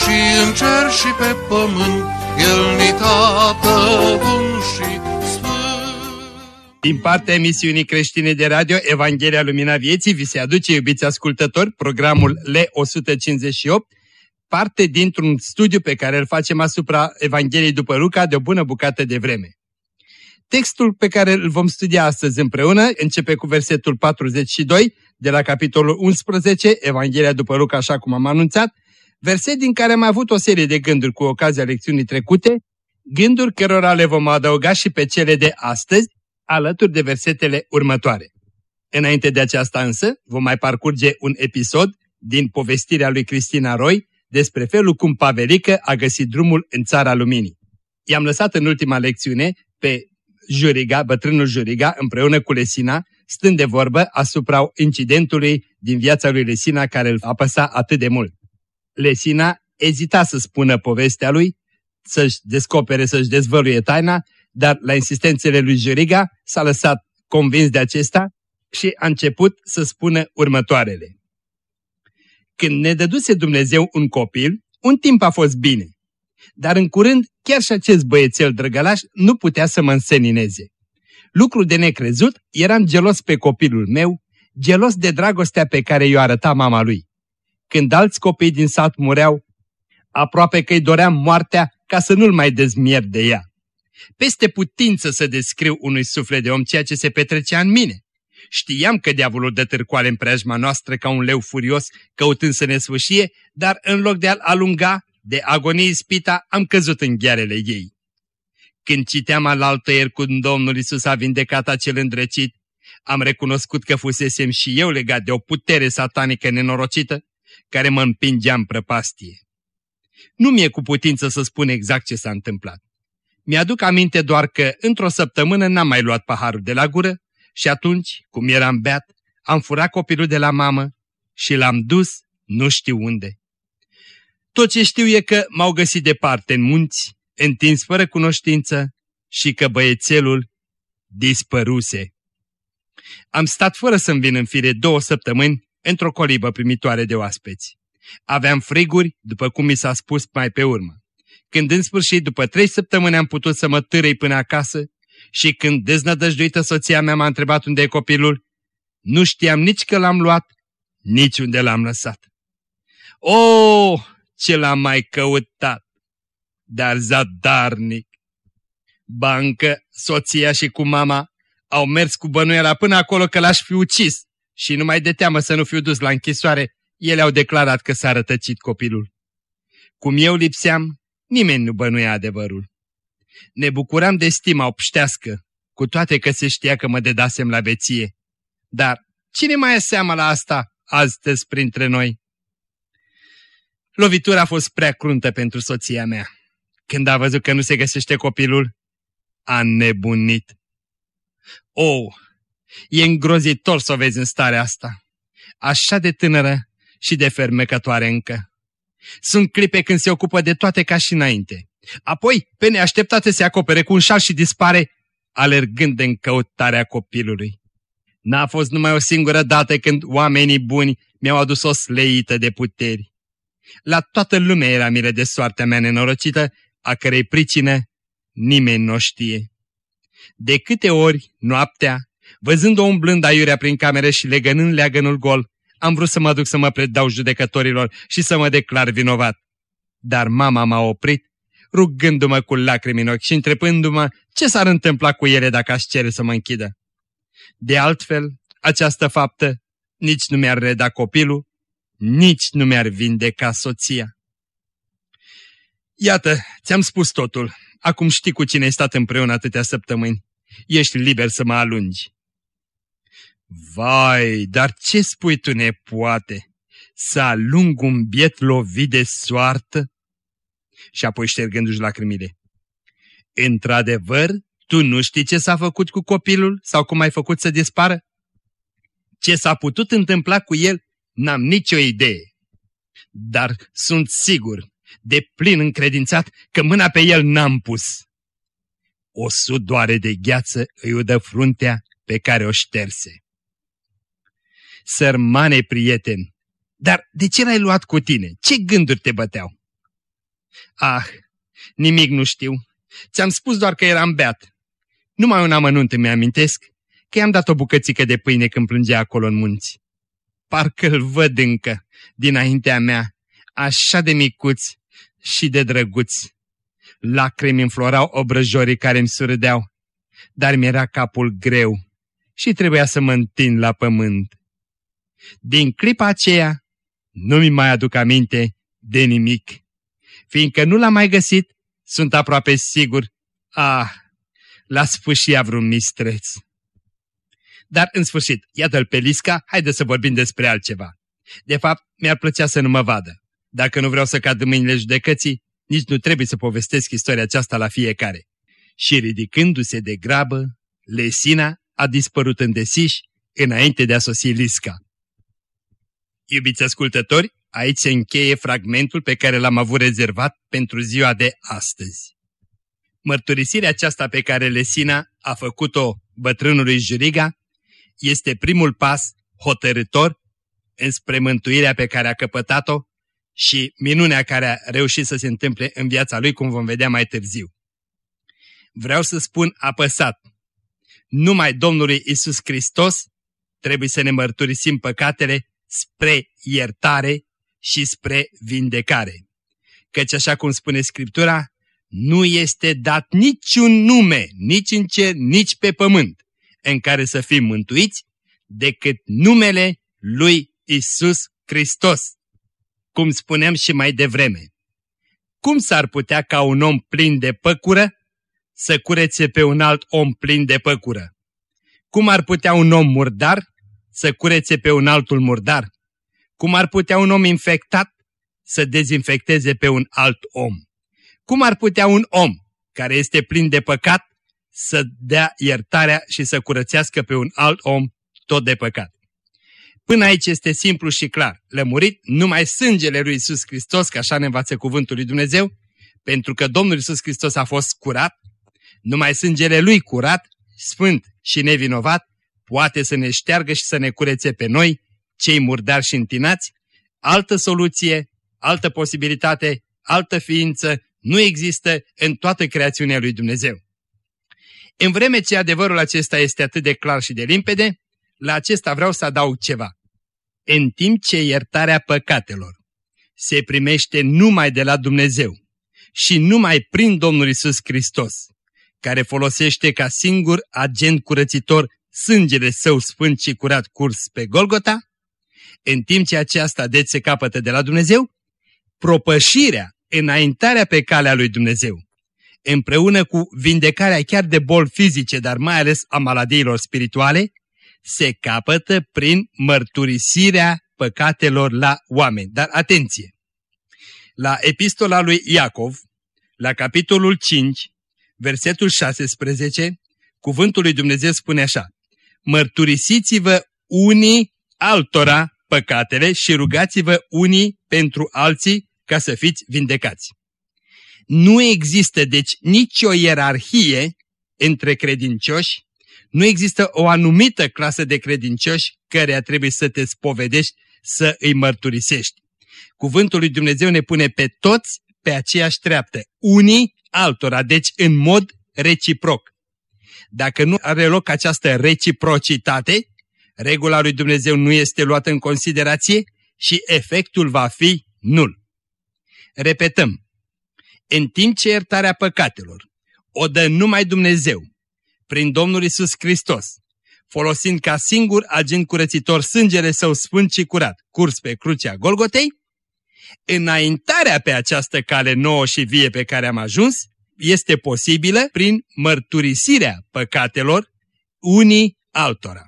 și în cer și pe pământ, El ni tată bun și din partea emisiunii creștine de radio Evanghelia Lumina Vieții vi se aduce, iubiți ascultători, programul L158, parte dintr-un studiu pe care îl facem asupra Evangheliei după Luca de o bună bucată de vreme. Textul pe care îl vom studia astăzi împreună începe cu versetul 42 de la capitolul 11, Evanghelia după Luca, așa cum am anunțat, verset din care am avut o serie de gânduri cu ocazia lecțiunii trecute, gânduri cărora le vom adăuga și pe cele de astăzi, alături de versetele următoare. Înainte de aceasta însă, vom mai parcurge un episod din povestirea lui Cristina Roy despre felul cum Pavelică a găsit drumul în țara luminii. I-am lăsat în ultima lecțiune pe Juriga, bătrânul Juriga, împreună cu Lesina, stând de vorbă asupra incidentului din viața lui Lesina care îl apăsa atât de mult. Lesina ezita să spună povestea lui, să-și descopere, să-și dezvăluie taina dar la insistențele lui Juriga s-a lăsat convins de acesta și a început să spună următoarele. Când ne dăduse Dumnezeu un copil, un timp a fost bine, dar în curând chiar și acest băiețel drăgălaș nu putea să mă însenineze. Lucru de necrezut, eram gelos pe copilul meu, gelos de dragostea pe care i-o arăta mama lui. Când alți copii din sat mureau, aproape că îi doream moartea ca să nu-l mai dezmier de ea peste putință să descriu unui suflet de om ceea ce se petrecea în mine. Știam că diavolul dă târcoale în preajma noastră ca un leu furios, căutând să ne sfâșie, dar în loc de a-l alunga, de agonie ispita, am căzut în ghearele ei. Când citeam alaltă ieri cum Domnul Isus a vindecat acel îndrăcit, am recunoscut că fusesem și eu legat de o putere satanică nenorocită care mă împingea în prăpastie. Nu mi-e cu putință să spun exact ce s-a întâmplat. Mi-aduc aminte doar că într-o săptămână n-am mai luat paharul de la gură și atunci, cum eram beat, am furat copilul de la mamă și l-am dus nu știu unde. Tot ce știu e că m-au găsit departe în munți, întins fără cunoștință și că băiețelul dispăruse. Am stat fără să-mi vin în fire două săptămâni într-o colibă primitoare de oaspeți. Aveam friguri, după cum mi s-a spus mai pe urmă când în sfârșit, după trei săptămâni, am putut să mă târăi până acasă și când deznădăjduită soția mea m-a întrebat unde e copilul, nu știam nici că l-am luat, nici unde l-am lăsat. O, oh, ce l-am mai căutat! Dar zadarnic! Bancă, soția și cu mama au mers cu bănuiala până acolo că l-aș fi ucis și numai de teamă să nu fiu dus la închisoare, ele au declarat că s-a rătăcit copilul. Cum eu lipseam, Nimeni nu bănuia adevărul. Ne bucuram de stima obștească, cu toate că se știa că mă dedasem la beție. Dar cine mai e seama la asta astăzi printre noi? Lovitura a fost prea cruntă pentru soția mea. Când a văzut că nu se găsește copilul, a nebunit. Oh, e îngrozitor să o vezi în starea asta. Așa de tânără și de fermecătoare încă. Sunt clipe când se ocupă de toate ca și înainte. Apoi, pe neașteptate se acopere cu un șal și dispare, alergând în căutarea copilului. N-a fost numai o singură dată când oamenii buni mi-au adus o sleită de puteri. La toată lumea era mire de soartea mea nenorocită, a cărei pricină nimeni nu știe. De câte ori, noaptea, văzând-o umblând aiurea prin cameră și legănând leagănul gol, am vrut să mă duc să mă predau judecătorilor și să mă declar vinovat. Dar mama m-a oprit, rugându-mă cu lacrimi în ochi și întrebându-mă ce s-ar întâmpla cu ele dacă aș cere să mă închidă. De altfel, această faptă nici nu mi-ar reda copilul, nici nu mi-ar vindeca soția. Iată, ți-am spus totul. Acum știi cu cine ai stat împreună atâtea săptămâni. Ești liber să mă alungi. Vai, dar ce spui tu nepoate? Să alung un biet lovit de soartă? Și apoi ștergându-și lacrimile. Într-adevăr, tu nu știi ce s-a făcut cu copilul sau cum ai făcut să dispară? Ce s-a putut întâmpla cu el, n-am nicio idee. Dar sunt sigur, de plin încredințat, că mâna pe el n-am pus. O sudoare de gheață îi udă fruntea pe care o șterse. Sărmane prieten, dar de ce l-ai luat cu tine? Ce gânduri te băteau? Ah, nimic nu știu. Ți-am spus doar că eram beat. Numai un amănunt îmi amintesc că i-am dat o bucățică de pâine când plângea acolo în munți. Parcă-l văd încă, dinaintea mea, așa de micuți și de drăguți. Lacrimi înflorau obrăjorii care îmi surâdeau, dar mi-era capul greu și trebuia să mă întind la pământ. Din clipa aceea nu-mi mai aduc aminte de nimic. Fiindcă nu l-am mai găsit, sunt aproape sigur, ah, l-a sfârșit vreun mistreț. Dar, în sfârșit, iată-l pe Lisca, haide să vorbim despre altceva. De fapt, mi-ar plăcea să nu mă vadă. Dacă nu vreau să cad în mâinile judecății, nici nu trebuie să povestesc istoria aceasta la fiecare. Și ridicându-se de grabă, Lesina a dispărut în desiș înainte de a sosi Lisca. Iubiți ascultători, aici se încheie fragmentul pe care l-am avut rezervat pentru ziua de astăzi. Mărturisirea aceasta pe care Lesina a făcut-o bătrânului Juriga este primul pas hotărător înspre mântuirea pe care a căpătat-o și minunea care a reușit să se întâmple în viața lui, cum vom vedea mai târziu. Vreau să spun apăsat, numai Domnului Isus Hristos trebuie să ne mărturisim păcatele spre iertare și spre vindecare. Căci așa cum spune Scriptura, nu este dat niciun nume, nici în cer, nici pe pământ, în care să fim mântuiți, decât numele lui Isus Hristos. Cum spuneam și mai devreme. Cum s-ar putea ca un om plin de păcură să curețe pe un alt om plin de păcură? Cum ar putea un om murdar să curețe pe un altul murdar? Cum ar putea un om infectat să dezinfecteze pe un alt om? Cum ar putea un om care este plin de păcat să dea iertarea și să curățească pe un alt om tot de păcat? Până aici este simplu și clar. Lămurit numai sângele lui Isus Hristos, că așa ne învață cuvântul lui Dumnezeu, pentru că Domnul Isus Hristos a fost curat, numai sângele lui curat, sfânt și nevinovat, poate să ne șteargă și să ne curețe pe noi, cei murdari și întinați, altă soluție, altă posibilitate, altă ființă nu există în toată creațiunea lui Dumnezeu. În vreme ce adevărul acesta este atât de clar și de limpede, la acesta vreau să adaug ceva. În timp ce iertarea păcatelor se primește numai de la Dumnezeu și numai prin Domnul Isus Hristos, care folosește ca singur agent curățitor sângele său sfânt și curat curs pe Golgota, în timp ce aceasta deci se capătă de la Dumnezeu, propășirea, înaintarea pe calea lui Dumnezeu, împreună cu vindecarea chiar de boli fizice, dar mai ales a maladiilor spirituale, se capătă prin mărturisirea păcatelor la oameni. Dar atenție! La epistola lui Iacov, la capitolul 5, versetul 16, cuvântul lui Dumnezeu spune așa, Mărturisiți-vă unii altora păcatele și rugați-vă unii pentru alții ca să fiți vindecați. Nu există deci nicio ierarhie între credincioși, nu există o anumită clasă de credincioși care trebuie să te spovedești, să îi mărturisești. Cuvântul lui Dumnezeu ne pune pe toți pe aceeași treaptă, unii altora, deci în mod reciproc. Dacă nu are loc această reciprocitate, regula lui Dumnezeu nu este luată în considerație și efectul va fi nul. Repetăm, în timp ce iertarea păcatelor o dă numai Dumnezeu, prin Domnul Isus Hristos, folosind ca singur agent curățitor sângele său sfânt și curat, curs pe crucea Golgotei, înaintarea pe această cale nouă și vie pe care am ajuns este posibilă prin mărturisirea păcatelor unii altora.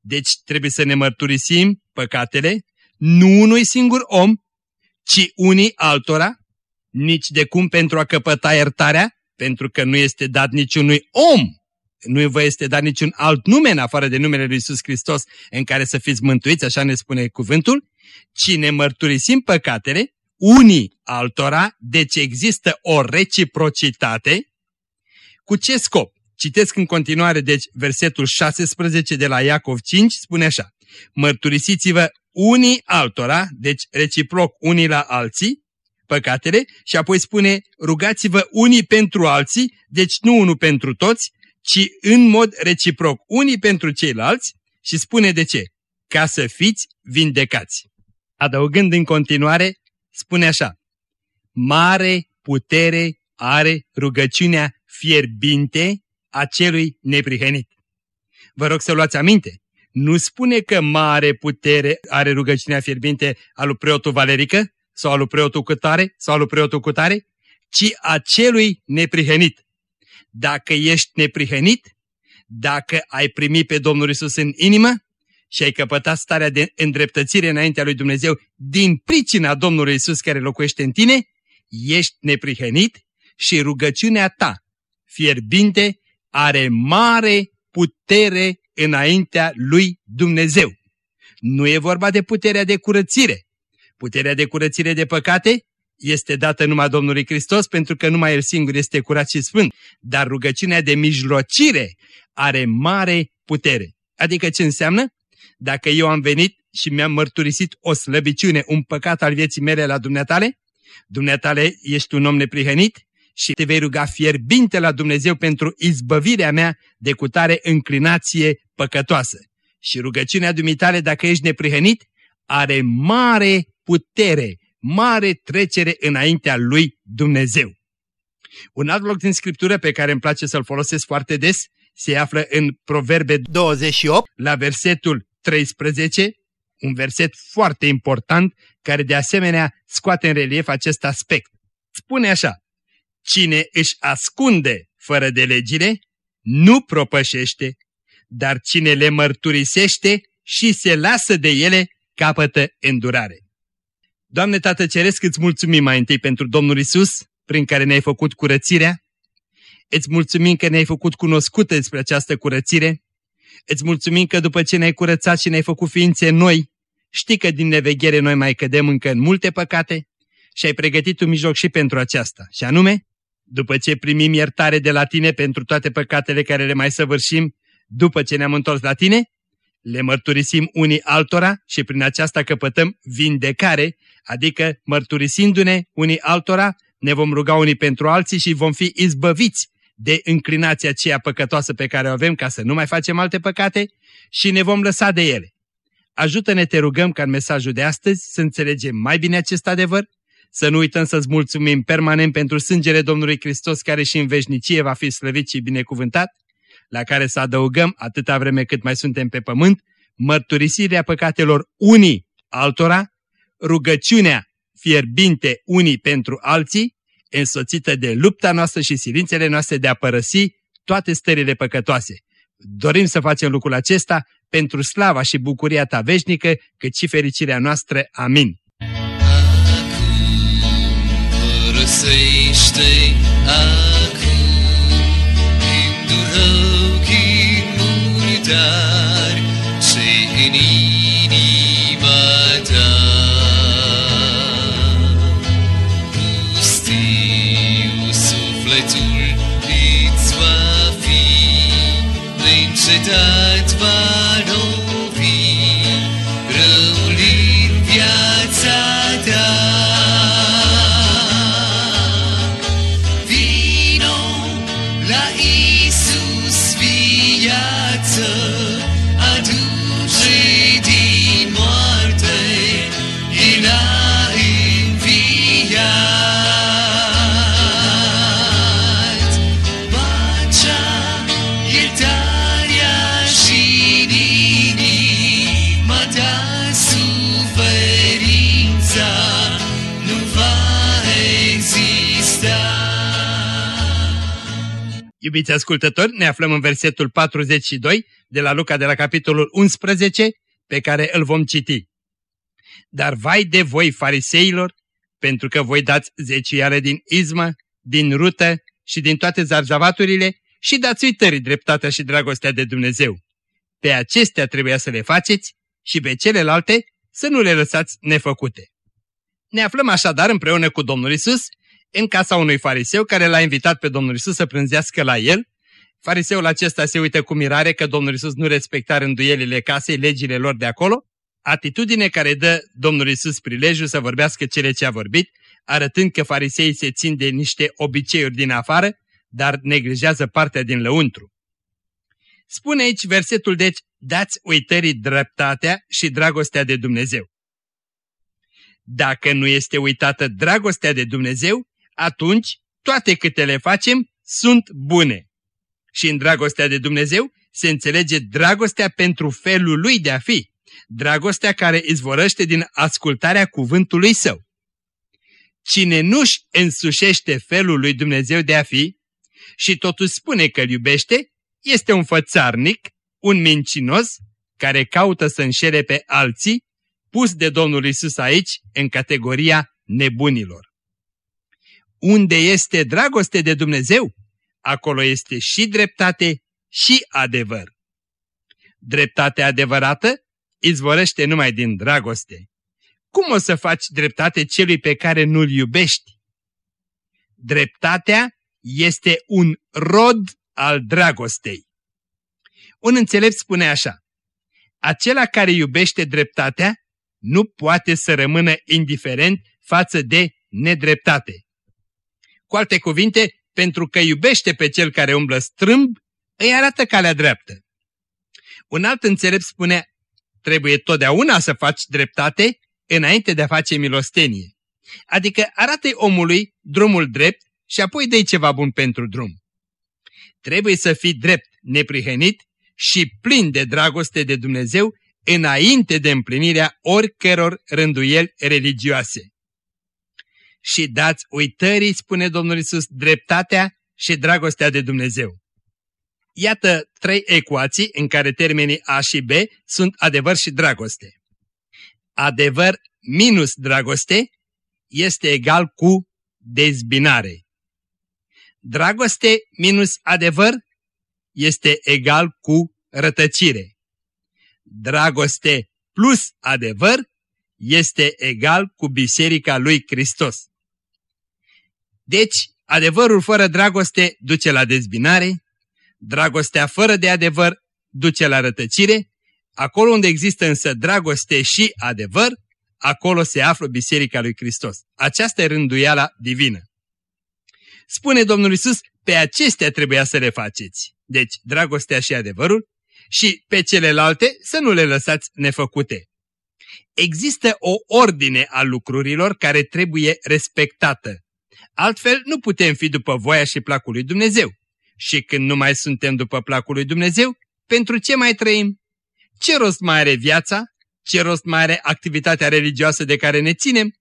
Deci trebuie să ne mărturisim păcatele nu unui singur om, ci unii altora, nici de cum pentru a căpăta iertarea, pentru că nu este dat niciunui om, nu vă este dat niciun alt nume în afară de numele lui Iisus Hristos în care să fiți mântuiți, așa ne spune cuvântul, ci ne mărturisim păcatele unii altora, deci există o reciprocitate. Cu ce scop? Citesc în continuare, deci, versetul 16 de la Iacov 5, spune așa. Mărturisiți-vă unii altora, deci reciproc unii la alții, păcatele, și apoi spune rugați-vă unii pentru alții, deci nu unul pentru toți, ci în mod reciproc unii pentru ceilalți și spune de ce? Ca să fiți vindecați. Adăugând în continuare, spune așa, mare putere are rugăciunea fierbinte a celui neprihănit. Vă rog să luați aminte, nu spune că mare putere are rugăciunea fierbinte a lui preotul Valerică sau a lui preotul Cutare sau a lui preotul Cutare, ci a celui neprihănit. Dacă ești neprihănit, dacă ai primit pe Domnul Isus în inimă și ai căpătat starea de îndreptățire înaintea lui Dumnezeu din pricina Domnului Isus care locuiește în tine, ești neprihănit și rugăciunea ta fierbinte are mare putere înaintea lui Dumnezeu. Nu e vorba de puterea de curățire. Puterea de curățire de păcate este dată numai Domnului Hristos pentru că numai El singur este curat și sfânt, dar rugăciunea de mijlocire are mare putere. Adică ce înseamnă? Dacă eu am venit și mi-am mărturisit o slăbiciune, un păcat al vieții mele la dumneatale, dumneatale ești un om neprihănit și te vei ruga fierbinte la Dumnezeu pentru izbăvirea mea de cutare înclinație păcătoasă. Și rugăciunea dumitale, dacă ești neprihănit, are mare putere, mare trecere înaintea lui Dumnezeu. Un alt loc din Scriptură pe care îmi place să-l folosesc foarte des se află în Proverbe 28, la versetul 13, un verset foarte important care de asemenea scoate în relief acest aspect. Spune așa, Cine își ascunde fără de legile, nu propășește, dar cine le mărturisește și se lasă de ele, capătă îndurare. Doamne Tată Ceresc, îți mulțumim mai întâi pentru Domnul Isus, prin care ne-ai făcut curățirea. Îți mulțumim că ne-ai făcut cunoscută despre această curățire. Îți mulțumim că după ce ne-ai curățat și ne-ai făcut ființe noi, știi că din neveghere noi mai cădem încă în multe păcate și ai pregătit un mijloc și pentru aceasta, și anume după ce primim iertare de la tine pentru toate păcatele care le mai săvârșim, după ce ne-am întors la tine, le mărturisim unii altora și prin aceasta căpătăm vindecare, adică mărturisindu-ne unii altora, ne vom ruga unii pentru alții și vom fi izbăviți de înclinația aceea păcătoasă pe care o avem ca să nu mai facem alte păcate și ne vom lăsa de ele. Ajută-ne, te rugăm, ca în mesajul de astăzi să înțelegem mai bine acest adevăr să nu uităm să-ți mulțumim permanent pentru sângele Domnului Hristos care și în veșnicie va fi slăvit și binecuvântat, la care să adăugăm, atâta vreme cât mai suntem pe pământ, mărturisirea păcatelor unii altora, rugăciunea fierbinte unii pentru alții, însoțită de lupta noastră și silințele noastre de a părăsi toate stările păcătoase. Dorim să facem lucrul acesta pentru slava și bucuria ta veșnică, cât și fericirea noastră. Amin. găsește acum Gândul rău, chimuri dar Ce în Iubiți ascultători, ne aflăm în versetul 42 de la Luca de la capitolul 11, pe care îl vom citi. Dar vai de voi, fariseilor, pentru că voi dați zeciale din izmă, din rută și din toate zarzavaturile și dați uitării dreptatea și dragostea de Dumnezeu. Pe acestea trebuia să le faceți și pe celelalte să nu le lăsați nefăcute. Ne aflăm așadar împreună cu Domnul Isus în casa unui fariseu care l-a invitat pe Domnul Isus să prânzească la el. Fariseul acesta se uită cu mirare că Domnul Isus nu respecta rânduielile casei, legile lor de acolo, atitudine care dă Domnul Isus prilejul să vorbească cele ce a vorbit, arătând că fariseii se țin de niște obiceiuri din afară, dar neglijează partea din lăuntru. Spune aici versetul deci, dați uitării dreptatea și dragostea de Dumnezeu. Dacă nu este uitată dragostea de Dumnezeu, atunci toate câte le facem sunt bune. Și în dragostea de Dumnezeu se înțelege dragostea pentru felul lui de a fi, dragostea care izvorăște din ascultarea cuvântului său. Cine nu-și însușește felul lui Dumnezeu de a fi și totuși spune că îl iubește, este un fățarnic, un mincinos, care caută să înșere pe alții, pus de Domnul Isus aici în categoria nebunilor. Unde este dragoste de Dumnezeu, acolo este și dreptate și adevăr. Dreptatea adevărată izvorăște numai din dragoste. Cum o să faci dreptate celui pe care nu-l iubești? Dreptatea este un rod al dragostei. Un înțelept spune așa, acela care iubește dreptatea nu poate să rămână indiferent față de nedreptate. Cu alte cuvinte, pentru că iubește pe cel care umblă strâmb, îi arată calea dreaptă. Un alt înțelept spune, trebuie totdeauna să faci dreptate înainte de a face milostenie. Adică arată omului drumul drept și apoi dă ceva bun pentru drum. Trebuie să fii drept, neprihănit și plin de dragoste de Dumnezeu înainte de împlinirea oricăror rânduieli religioase. Și dați uitării, spune Domnul Isus, dreptatea și dragostea de Dumnezeu. Iată trei ecuații în care termenii A și B sunt adevăr și dragoste. Adevăr minus dragoste este egal cu dezbinare. Dragoste minus adevăr este egal cu rătăcire. Dragoste plus adevăr este egal cu Biserica lui Hristos. Deci, adevărul fără dragoste duce la dezbinare, dragostea fără de adevăr duce la rătăcire, acolo unde există însă dragoste și adevăr, acolo se află Biserica lui Hristos. Aceasta e rânduiala divină. Spune Domnul Isus, pe acestea trebuia să le faceți. Deci, dragostea și adevărul, și pe celelalte să nu le lăsați nefăcute. Există o ordine a lucrurilor care trebuie respectată. Altfel nu putem fi după voia și placul lui Dumnezeu. Și când nu mai suntem după placul lui Dumnezeu, pentru ce mai trăim? Ce rost mai are viața? Ce rost mai are activitatea religioasă de care ne ținem?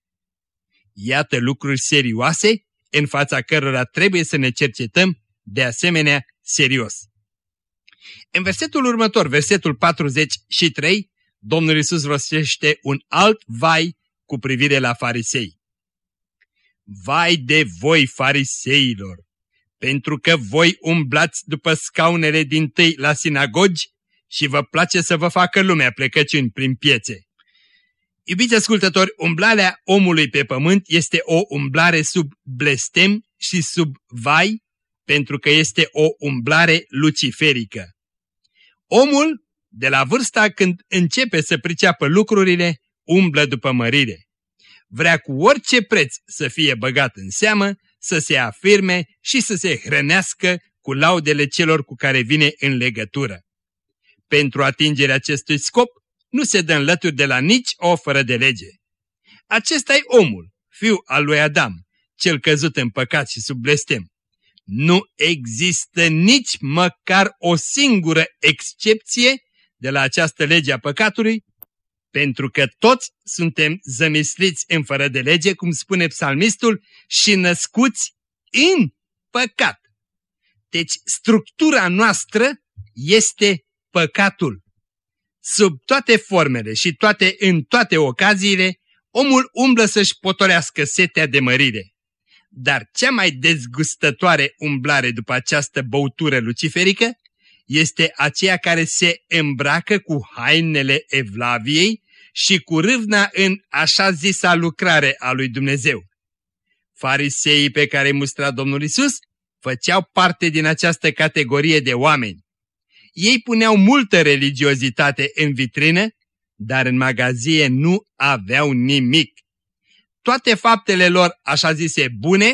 Iată lucruri serioase în fața cărora trebuie să ne cercetăm de asemenea serios. În versetul următor, versetul 43, Domnul Isus rostește un alt vai cu privire la farisei. Vai de voi, fariseilor, pentru că voi umblați după scaunele din tâi la sinagogi și vă place să vă facă lumea plecăciuni prin piețe. Iubiți ascultători, umblarea omului pe pământ este o umblare sub blestem și sub vai, pentru că este o umblare luciferică. Omul, de la vârsta când începe să priceapă lucrurile, umblă după mărire. Vrea cu orice preț să fie băgat în seamă, să se afirme și să se hrănească cu laudele celor cu care vine în legătură. Pentru atingerea acestui scop, nu se dă înlături de la nici o fără de lege. Acesta e omul, fiu al lui Adam, cel căzut în păcat și sub blestem. Nu există nici măcar o singură excepție de la această lege a păcatului, pentru că toți suntem zămisliți în fără de lege, cum spune psalmistul, și născuți în păcat. Deci structura noastră este păcatul. Sub toate formele și toate în toate ocaziile, omul umblă să-și potorească setea de mărire. Dar cea mai dezgustătoare umblare după această băutură luciferică este aceea care se îmbracă cu hainele Evlaviei și cu râvna în așa zisa lucrare a lui Dumnezeu. Fariseii pe care îi mustra Domnul Isus făceau parte din această categorie de oameni. Ei puneau multă religiozitate în vitrină, dar în magazie nu aveau nimic. Toate faptele lor, așa zise, bune,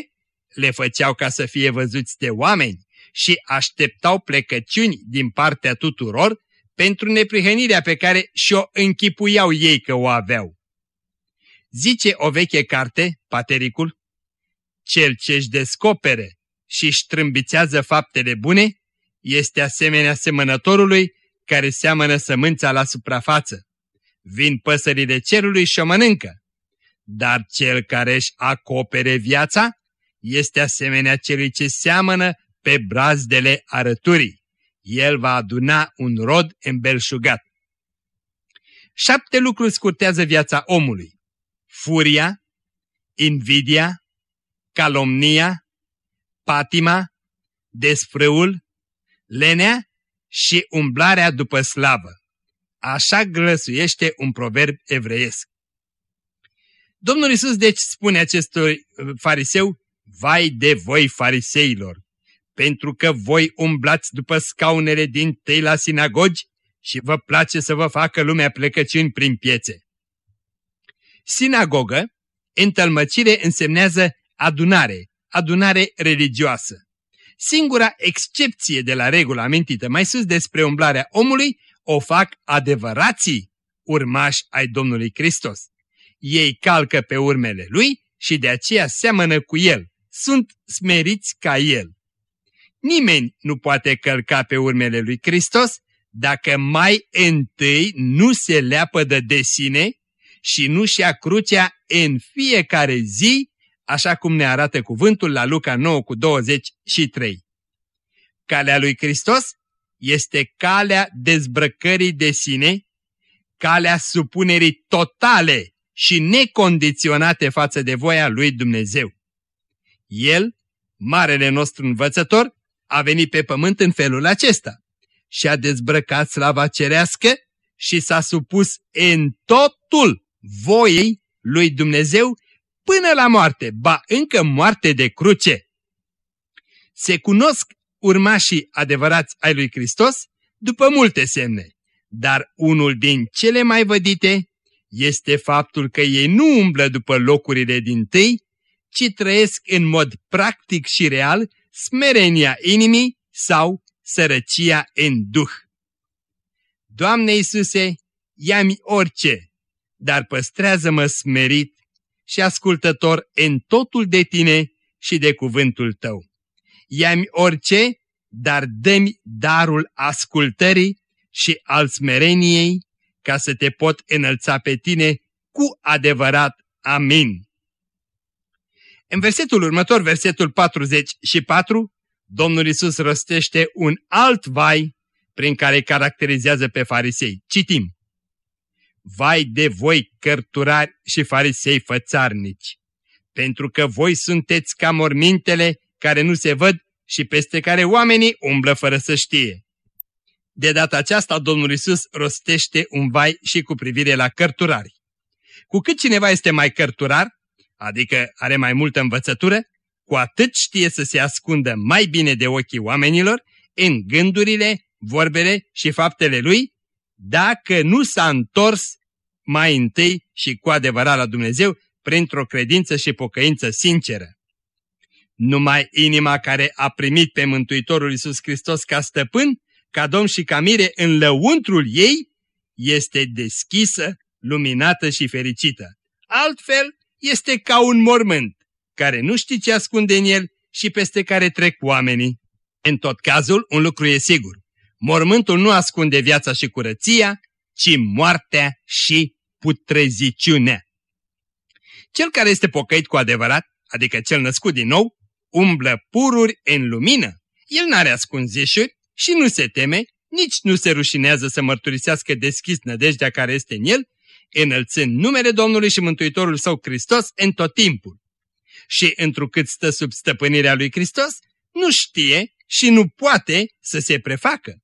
le făceau ca să fie văzuți de oameni și așteptau plecăciuni din partea tuturor pentru neprihănirea pe care și-o închipuiau ei că o aveau. Zice o veche carte, Patericul, cel ce-și descopere și își trâmbițează faptele bune, este asemenea semănătorului care seamănă sămânța la suprafață. Vin păsările cerului și o mănâncă. Dar cel care își acopere viața este asemenea celui ce seamănă pe brazdele arăturii. El va aduna un rod îmbelșugat. Șapte lucruri scurtează viața omului. Furia, invidia, calomnia, patima, desfrâul, lenea și umblarea după slavă. Așa glăsuiește un proverb evreiesc. Domnul Isus deci spune acestui fariseu, vai de voi fariseilor, pentru că voi umblați după scaunele din tăi la sinagogi și vă place să vă facă lumea plecăciuni prin piețe. Sinagogă, întâlmăcire însemnează adunare, adunare religioasă. Singura excepție de la regula amintită mai sus despre umblarea omului o fac adevărații urmași ai Domnului Hristos. Ei calcă pe urmele lui și de aceea seamănă cu el, sunt smeriți ca el. Nimeni nu poate călca pe urmele lui Hristos dacă mai întâi nu se leapă de sine și nu-și ia crucea în fiecare zi așa cum ne arată cuvântul la Luca 9 cu 23. Calea lui Hristos este calea dezbrăcării de sine, calea supunerii totale și necondiționate față de voia lui Dumnezeu. El, marele nostru învățător, a venit pe pământ în felul acesta și a dezbrăcat slava cerească și s-a supus în totul voiei lui Dumnezeu până la moarte, ba încă moarte de cruce. Se cunosc urmașii adevărați ai lui Hristos după multe semne, dar unul din cele mai vădite este faptul că ei nu umblă după locurile din tâi, ci trăiesc în mod practic și real smerenia inimii sau sărăcia în duh. Doamne Iisuse, ia-mi orice, dar păstrează-mă smerit și ascultător în totul de tine și de cuvântul tău. Ia-mi orice, dar dă-mi darul ascultării și al smereniei ca să te pot înălța pe tine cu adevărat. Amin. În versetul următor, versetul 44, Domnul Isus răstește un alt vai prin care caracterizează pe farisei. Citim. Vai de voi, cărturari și farisei fățarnici! Pentru că voi sunteți ca mormintele care nu se văd și peste care oamenii umblă fără să știe. De data aceasta, Domnul Isus rostește un vai și cu privire la cărturari. Cu cât cineva este mai cărturar, adică are mai multă învățătură, cu atât știe să se ascundă mai bine de ochii oamenilor în gândurile, vorbele și faptele lui, dacă nu s-a întors mai întâi și cu adevărat la Dumnezeu printr-o credință și pocăință sinceră. Numai inima care a primit pe Mântuitorul Iisus Hristos ca stăpân, ca domn și ca mire în lăuntrul ei, este deschisă, luminată și fericită. Altfel, este ca un mormânt, care nu știe ce ascunde în el și peste care trec oamenii. În tot cazul, un lucru e sigur. Mormântul nu ascunde viața și curăția, ci moartea și putreziciunea. Cel care este pocăit cu adevărat, adică cel născut din nou, umblă pururi în lumină. El n-are ascunzișuri și nu se teme, nici nu se rușinează să mărturisească deschis nădejdea care este în el, înălțând numele Domnului și Mântuitorul său Hristos în tot timpul. Și întrucât stă sub stăpânirea lui Hristos, nu știe și nu poate să se prefacă.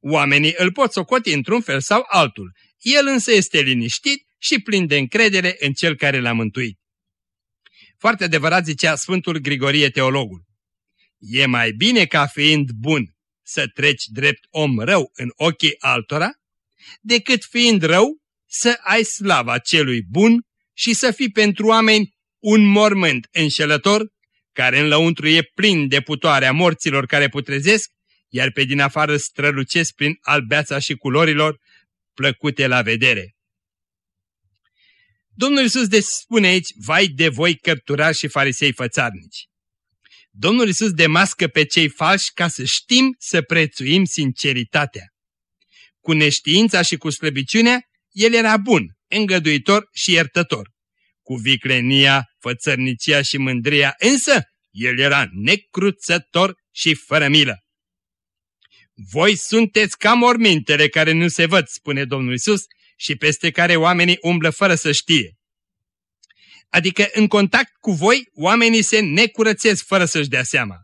Oamenii îl pot socoti într-un fel sau altul, el însă este liniștit și plin de încredere în cel care l-a mântuit. Foarte adevărat zicea Sfântul Grigorie Teologul. E mai bine ca fiind bun să treci drept om rău în ochii altora, decât fiind rău să ai slava celui bun și să fii pentru oameni un mormânt înșelător, care în lăuntru e plin de putoarea morților care putrezesc, iar pe din afară strălucesc prin albeața și culorilor plăcute la vedere. Domnul Iisus de spune aici, vai de voi cărturari și farisei fățarnici. Domnul Iisus demască pe cei falși ca să știm să prețuim sinceritatea. Cu neștiința și cu slăbiciunea, el era bun, îngăduitor și iertător. Cu viclenia, fățărnicia și mândria, însă, el era necruțător și fără milă. Voi sunteți ca mormintele care nu se văd, spune Domnul Isus, și peste care oamenii umblă fără să știe. Adică în contact cu voi, oamenii se necurățesc fără să-și dea seama.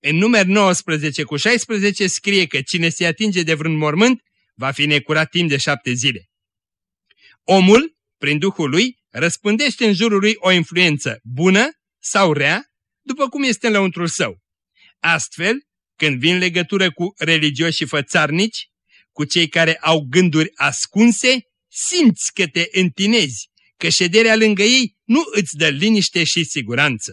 În număr 19 cu 16 scrie că cine se atinge de vreun mormânt va fi necurat timp de șapte zile. Omul, prin Duhul lui, răspândește în jurul lui o influență bună sau rea, după cum este în lăuntrul său. Astfel, când vin legătură cu religioși fățarnici, cu cei care au gânduri ascunse, simți că te întinezi, că șederea lângă ei nu îți dă liniște și siguranță.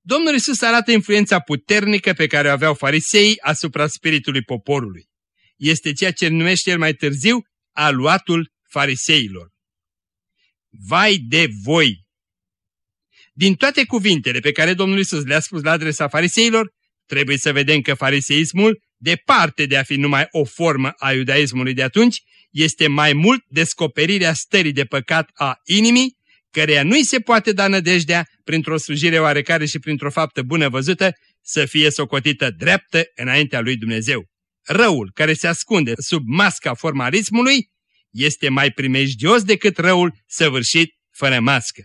Domnul Isus arată influența puternică pe care o aveau fariseii asupra spiritului poporului. Este ceea ce numește el mai târziu aluatul fariseilor. Vai de voi! Din toate cuvintele pe care Domnul Isus le-a spus la adresa fariseilor, trebuie să vedem că fariseismul, departe de a fi numai o formă a iudaismului de atunci, este mai mult descoperirea stării de păcat a inimii, căreia nu-i se poate da nădejdea, printr-o slujire oarecare și printr-o faptă bună văzută, să fie socotită dreaptă înaintea lui Dumnezeu. Răul care se ascunde sub masca formalismului este mai primejdios decât răul săvârșit fără mască.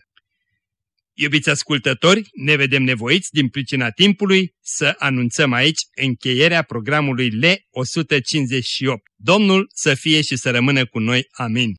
Iubiți ascultători, ne vedem nevoiți din pricina timpului să anunțăm aici încheierea programului L158. Domnul să fie și să rămână cu noi. Amin.